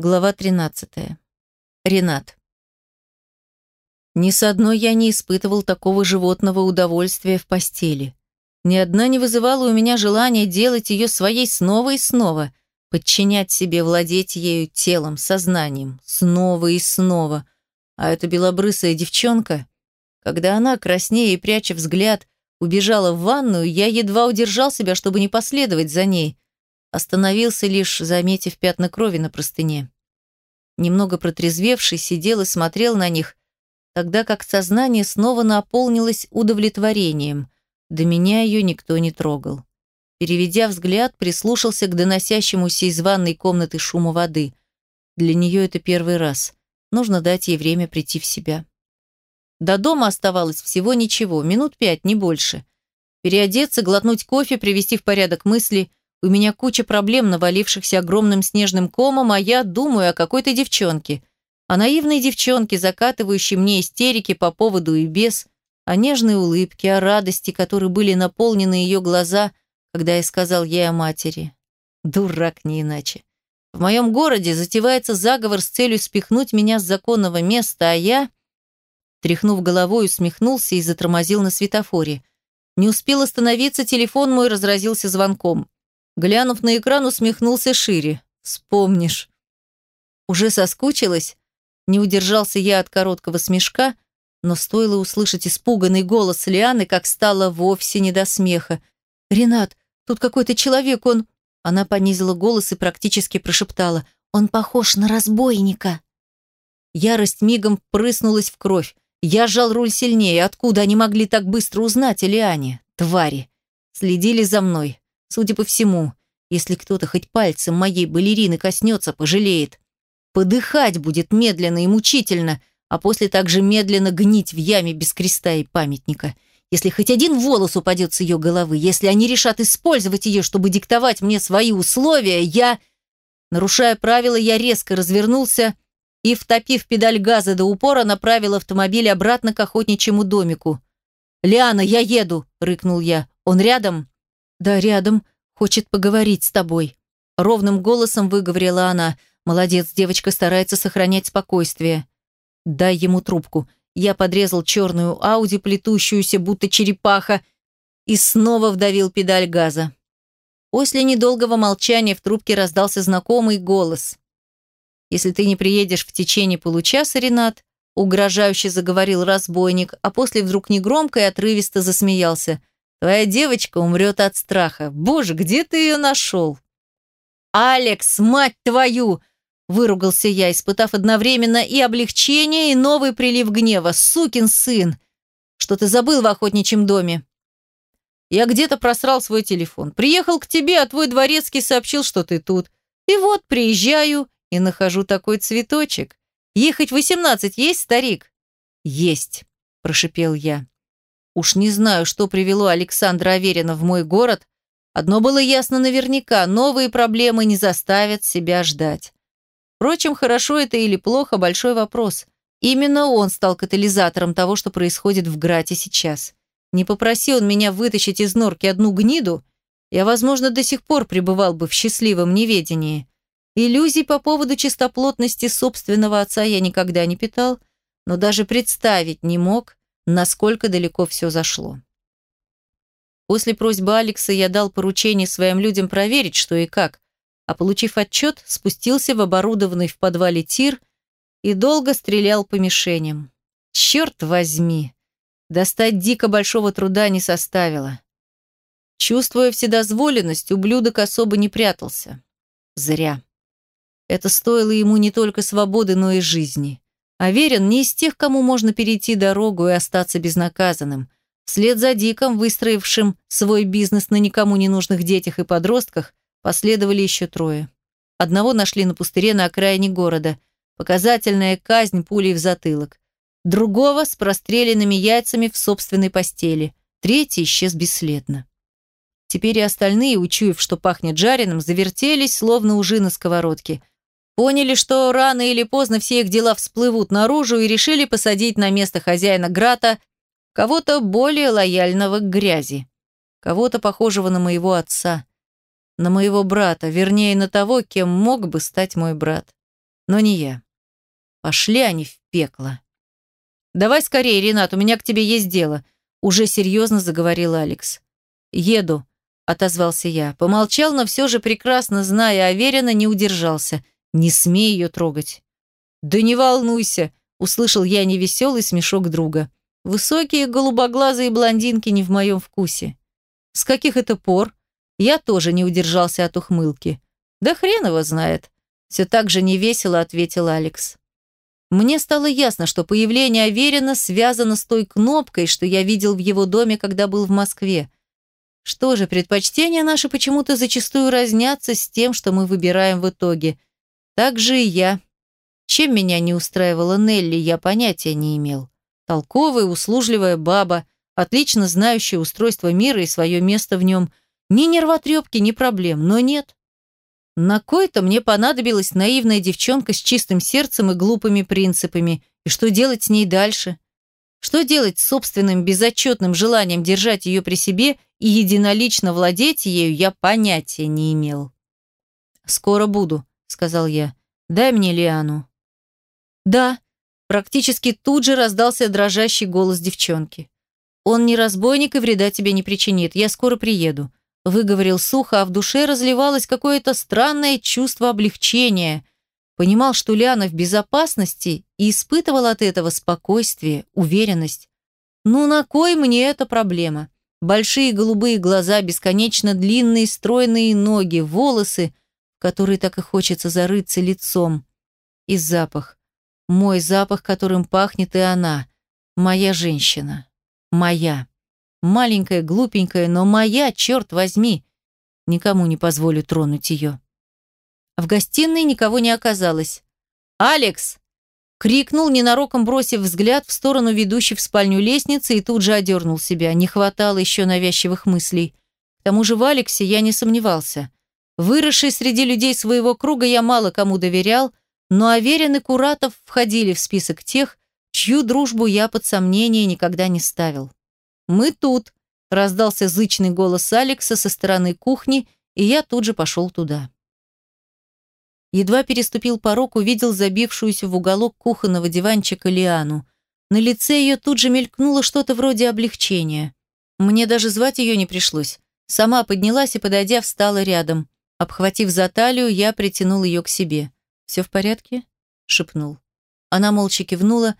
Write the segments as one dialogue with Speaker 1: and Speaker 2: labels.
Speaker 1: Глава 13. Ренат. Ни с одной я не испытывал такого животного удовольствия в постели. Ни одна не вызывала у меня желания делать ее своей снова и снова, подчинять себе, владеть ею телом, сознанием, снова и снова. А эта белобрысая девчонка, когда она, краснея и пряча взгляд, убежала в ванную, я едва удержал себя, чтобы не последовать за ней – Остановился лишь, заметив пятна крови на простыне. Немного протрезвевший, сидел и смотрел на них, тогда как сознание снова наполнилось удовлетворением. До меня ее никто не трогал. Переведя взгляд, прислушался к доносящемуся из ванной комнаты шуму воды. Для нее это первый раз. Нужно дать ей время прийти в себя. До дома оставалось всего ничего, минут пять, не больше. Переодеться, глотнуть кофе, привести в порядок мысли – у меня куча проблем, навалившихся огромным снежным комом, а я думаю о какой-то девчонке. О наивной девчонке, закатывающей мне истерики по поводу и без, о нежной улыбке, о радости, которой были наполнены ее глаза, когда я сказал ей о матери. Дурак не иначе. В моем городе затевается заговор с целью спихнуть меня с законного места, а я, тряхнув головой, усмехнулся и затормозил на светофоре. Не успел остановиться, телефон мой разразился звонком. Глянув на экран, усмехнулся шире. «Вспомнишь». Уже соскучилась? Не удержался я от короткого смешка, но стоило услышать испуганный голос Лианы, как стало вовсе не до смеха. «Ренат, тут какой-то человек, он...» Она понизила голос и практически прошептала. «Он похож на разбойника». Ярость мигом прыснулась в кровь. Я сжал руль сильнее. Откуда они могли так быстро узнать о Лиане? Твари. Следили за мной. Судя по всему, если кто-то хоть пальцем моей балерины коснется, пожалеет. Подыхать будет медленно и мучительно, а после также медленно гнить в яме без креста и памятника. Если хоть один волос упадет с ее головы, если они решат использовать ее, чтобы диктовать мне свои условия, я... Нарушая правила, я резко развернулся и, втопив педаль газа до упора, направил автомобиль обратно к охотничьему домику. «Лиана, я еду!» — рыкнул я. «Он рядом?» «Да, рядом. Хочет поговорить с тобой». Ровным голосом выговорила она. «Молодец, девочка старается сохранять спокойствие». «Дай ему трубку». Я подрезал черную Ауди, плетущуюся, будто черепаха, и снова вдавил педаль газа. После недолгого молчания в трубке раздался знакомый голос. «Если ты не приедешь в течение получаса, Ренат», угрожающе заговорил разбойник, а после вдруг негромко и отрывисто засмеялся. Твоя девочка умрет от страха. Боже, где ты ее нашел?» «Алекс, мать твою!» Выругался я, испытав одновременно и облегчение, и новый прилив гнева. «Сукин сын! Что ты забыл в охотничьем доме?» Я где-то просрал свой телефон. Приехал к тебе, а твой дворецкий сообщил, что ты тут. И вот приезжаю и нахожу такой цветочек. Ехать восемнадцать есть, старик? Есть, прошипел я. Уж не знаю, что привело Александра Аверина в мой город. Одно было ясно наверняка, новые проблемы не заставят себя ждать. Впрочем, хорошо это или плохо – большой вопрос. Именно он стал катализатором того, что происходит в Грате сейчас. Не попроси он меня вытащить из норки одну гниду, я, возможно, до сих пор пребывал бы в счастливом неведении. Иллюзий по поводу чистоплотности собственного отца я никогда не питал, но даже представить не мог, насколько далеко все зашло. После просьбы Алекса я дал поручение своим людям проверить, что и как, а получив отчет, спустился в оборудованный в подвале тир и долго стрелял по мишеням. Черт возьми! Достать дико большого труда не составило. Чувствуя вседозволенность, ублюдок особо не прятался. Зря. Это стоило ему не только свободы, но и жизни. Аверин не из тех, кому можно перейти дорогу и остаться безнаказанным. Вслед за Диком, выстроившим свой бизнес на никому не нужных детях и подростках, последовали еще трое. Одного нашли на пустыре на окраине города. Показательная казнь пулей в затылок. Другого с простреленными яйцами в собственной постели. Третий исчез бесследно. Теперь и остальные, учуяв, что пахнет жареным, завертелись, словно ужи на сковородке – Поняли, что рано или поздно все их дела всплывут наружу и решили посадить на место хозяина Грата кого-то более лояльного к грязи. Кого-то похожего на моего отца. На моего брата, вернее, на того, кем мог бы стать мой брат. но не я. Пошли они в пекло. «Давай скорее, Ренат, у меня к тебе есть дело», – уже серьезно заговорил Алекс. «Еду», – отозвался я. Помолчал, но все же, прекрасно зная Аверина, не удержался. «Не смей ее трогать». «Да не волнуйся», – услышал я невеселый смешок друга. «Высокие голубоглазые блондинки не в моем вкусе». «С каких это пор?» Я тоже не удержался от ухмылки. «Да хрен его знает», – все так же невесело ответил Алекс. Мне стало ясно, что появление Аверина связано с той кнопкой, что я видел в его доме, когда был в Москве. Что же, предпочтения наши почему-то зачастую разнятся с тем, что мы выбираем в итоге. Так же и я. Чем меня не устраивала Нелли, я понятия не имел. Толковая, услужливая баба, отлично знающая устройство мира и свое место в нем. Ни нервотрепки, ни проблем, но нет. На кой-то мне понадобилась наивная девчонка с чистым сердцем и глупыми принципами. И что делать с ней дальше? Что делать с собственным безотчетным желанием держать ее при себе и единолично владеть ею, я понятия не имел. «Скоро буду», — сказал я. «Дай мне Лиану». «Да», — практически тут же раздался дрожащий голос девчонки. «Он не разбойник и вреда тебе не причинит. Я скоро приеду выговорил сухо, а в душе разливалось какое-то странное чувство облегчения. Понимал, что Ляна в безопасности и испытывал от этого спокойствие, уверенность. Ну на кой мне эта проблема? Большие голубые глаза, бесконечно длинные стройные ноги, волосы, в которые так и хочется зарыться лицом. И запах. Мой запах, которым пахнет и она. Моя женщина. Моя. Маленькая, глупенькая, но моя, черт возьми. Никому не позволю тронуть ее. В гостиной никого не оказалось. «Алекс!» Крикнул, ненароком бросив взгляд в сторону ведущей в спальню лестницы и тут же одернул себя. Не хватало еще навязчивых мыслей. К тому же в Алексе я не сомневался. Выросший среди людей своего круга я мало кому доверял, но Аверин и Куратов входили в список тех, чью дружбу я под сомнение никогда не ставил. «Мы тут», – раздался зычный голос Алекса со стороны кухни, и я тут же пошел туда. Едва переступил порог, увидел забившуюся в уголок кухонного диванчика Лиану. На лице ее тут же мелькнуло что-то вроде облегчения. Мне даже звать ее не пришлось. Сама поднялась и, подойдя, встала рядом. Обхватив за талию, я притянул ее к себе. «Все в порядке?» – шепнул. Она молча кивнула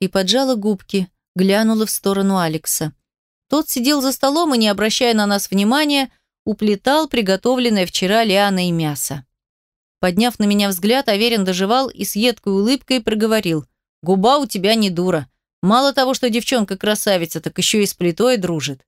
Speaker 1: и поджала губки, глянула в сторону Алекса. Тот сидел за столом и, не обращая на нас внимания, уплетал приготовленное вчера лианой мясо. Подняв на меня взгляд, Аверин доживал и с едкой улыбкой проговорил. «Губа у тебя не дура. Мало того, что девчонка красавица, так еще и с плитой дружит».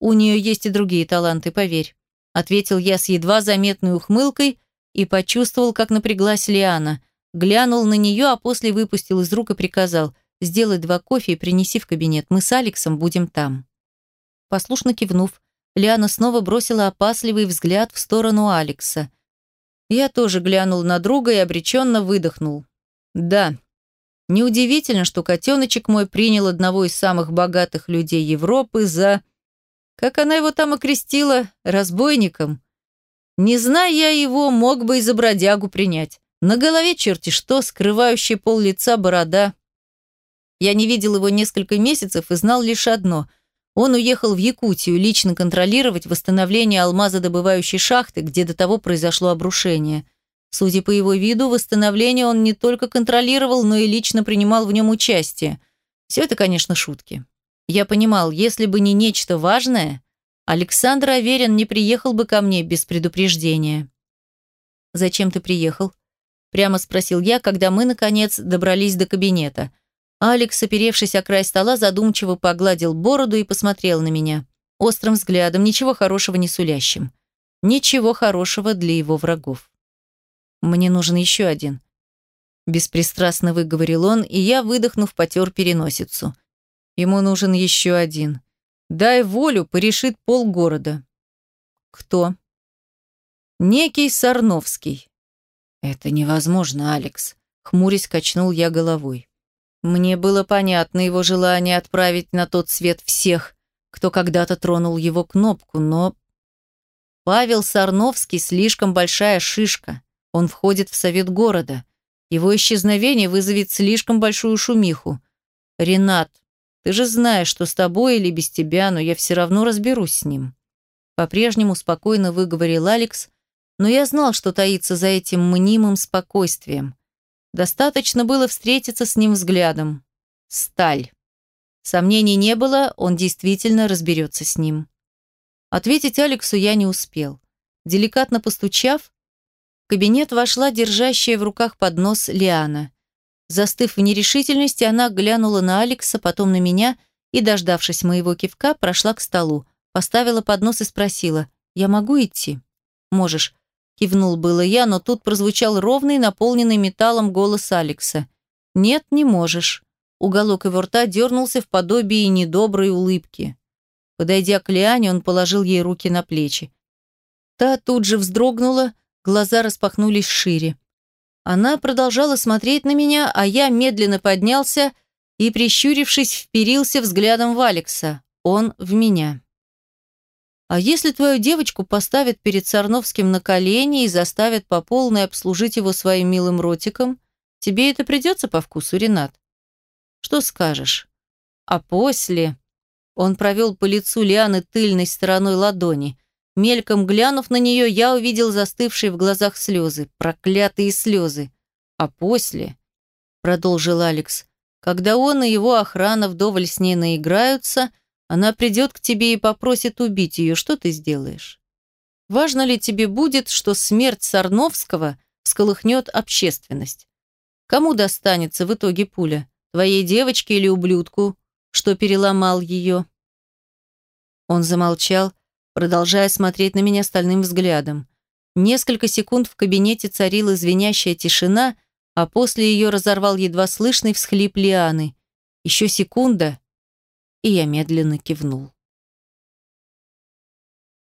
Speaker 1: «У нее есть и другие таланты, поверь», ответил я с едва заметной ухмылкой и почувствовал, как напряглась Лиана. Глянул на нее, а после выпустил из рук и приказал «Сделай два кофе и принеси в кабинет. Мы с Алексом будем там». Послушно кивнув, Лиана снова бросила опасливый взгляд в сторону Алекса. Я тоже глянул на друга и обреченно выдохнул. Да, неудивительно, что котеночек мой принял одного из самых богатых людей Европы за... Как она его там окрестила? Разбойником. Не зная я его, мог бы и за бродягу принять. На голове черти что, скрывающий пол лица борода. Я не видел его несколько месяцев и знал лишь одно – он уехал в Якутию лично контролировать восстановление алмазодобывающей шахты, где до того произошло обрушение. Судя по его виду, восстановление он не только контролировал, но и лично принимал в нем участие. Все это, конечно, шутки. Я понимал, если бы не нечто важное, Александр Аверин не приехал бы ко мне без предупреждения. «Зачем ты приехал?» Прямо спросил я, когда мы, наконец, добрались до кабинета. Алекс, оперевшись о край стола, задумчиво погладил бороду и посмотрел на меня. Острым взглядом, ничего хорошего не сулящим. Ничего хорошего для его врагов. «Мне нужен еще один», – беспристрастно выговорил он, и я, выдохнув, потер переносицу. «Ему нужен еще один. Дай волю, порешит полгорода». «Кто?» «Некий Сарновский». «Это невозможно, Алекс», – хмурясь качнул я головой. Мне было понятно его желание отправить на тот свет всех, кто когда-то тронул его кнопку, но... Павел Сарновский слишком большая шишка. Он входит в совет города. Его исчезновение вызовет слишком большую шумиху. Ренат, ты же знаешь, что с тобой или без тебя, но я все равно разберусь с ним. По-прежнему спокойно выговорил Алекс, но я знал, что таится за этим мнимым спокойствием. Достаточно было встретиться с ним взглядом. Сталь. Сомнений не было, он действительно разберется с ним. Ответить Алексу я не успел. Деликатно постучав, в кабинет вошла держащая в руках поднос Лиана. Застыв в нерешительности, она глянула на Алекса, потом на меня и, дождавшись моего кивка, прошла к столу, поставила поднос и спросила, «Я могу идти?» «Можешь», – кивнул было я, но тут прозвучал ровный, наполненный металлом голос Алекса. «Нет, не можешь». Уголок его рта дернулся в подобии недоброй улыбки. Подойдя к Лиане, он положил ей руки на плечи. Та тут же вздрогнула, глаза распахнулись шире. Она продолжала смотреть на меня, а я медленно поднялся и, прищурившись, вперился взглядом в Алекса. Он в меня. А если твою девочку поставят перед Сарновским на колени и заставят по полной обслужить его своим милым ротиком, тебе это придется по вкусу, Ренат? Что скажешь? А после... Он провел по лицу Лианы тыльной стороной ладони. Мельком глянув на нее, я увидел застывшие в глазах слезы. Проклятые слезы. А после... Продолжил Алекс. Когда он и его охрана вдоволь с ней наиграются, она придет к тебе и попросит убить ее. Что ты сделаешь? Важно ли тебе будет, что смерть Сарновского всколыхнет общественность? Кому достанется в итоге пуля? Твоей девочке или ублюдку, что переломал ее?» Он замолчал, продолжая смотреть на меня стальным взглядом. Несколько секунд в кабинете царила звенящая тишина, а после ее разорвал едва слышный всхлип Лианы. Еще секунда, и я медленно кивнул.